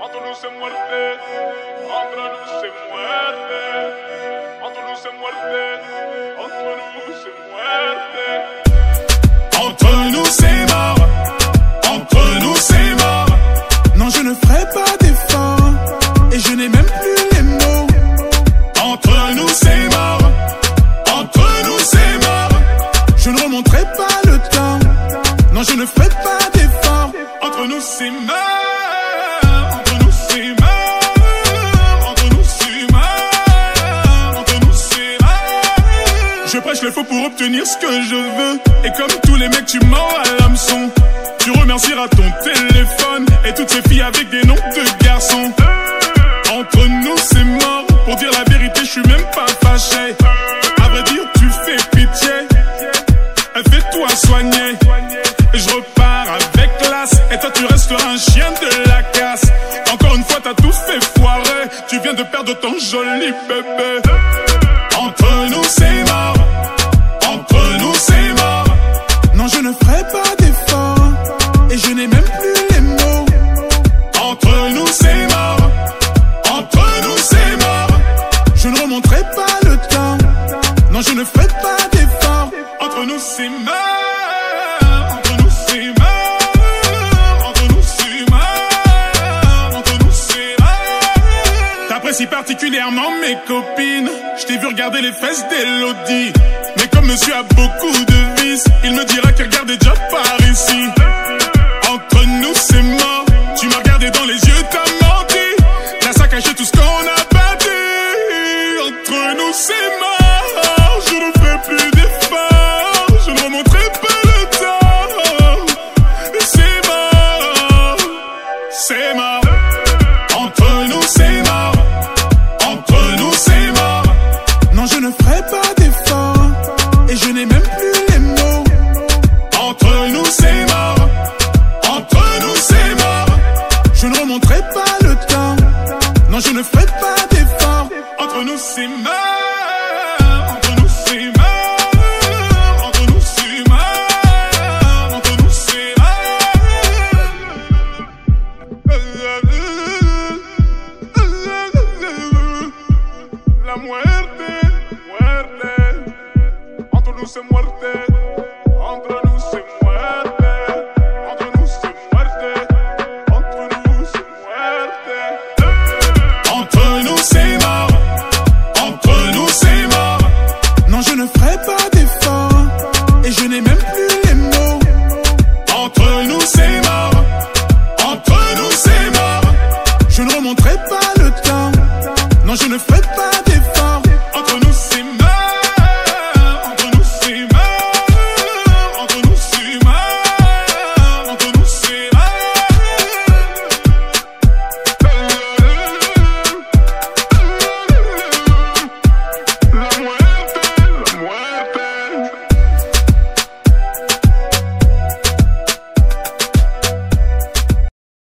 Entre nous c'est muerte, entre nous c'est muerte, entre nous c'est muerte, entre nous c'est muerte. Entre nous c'est mort, Je prêche le faux pour obtenir ce que je veux. Et comme tous les mecs, tu mens à l'hameçon. Tu remercieras ton téléphone et toutes ces filles avec des noms de garçons. Entre nous c'est mort. Pour dire la vérité, je suis même pas fâché. À vrai dire, tu fais pitié. Fais-toi soigner. Et je repars avec classe. Et toi, tu resteras un chien de la casse. Encore une fois, t'as tout fait foirer. Tu viens de perdre ton joli bébé. Je ne ferai pas d'effort. Entre nous, c'est mort. Entre nous, c'est. Entre nous, c'est. Entre nous, c'est. T'apprécies particulièrement mes copines. Je t'ai vu regarder les fesses d'Elodie. Mais comme monsieur a beaucoup de vices, il me dira Entre nous, c'est mort. Entre nous, c'est mort. Je ne remonterai pas le temps. Non, je ne ferai pas d'effort. Entre nous, c'est mort. Entre nous, c'est mort. Entre nous, c'est mort. Entre nous, c'est mort. La muerte, muerte, entre nous c'est muerte.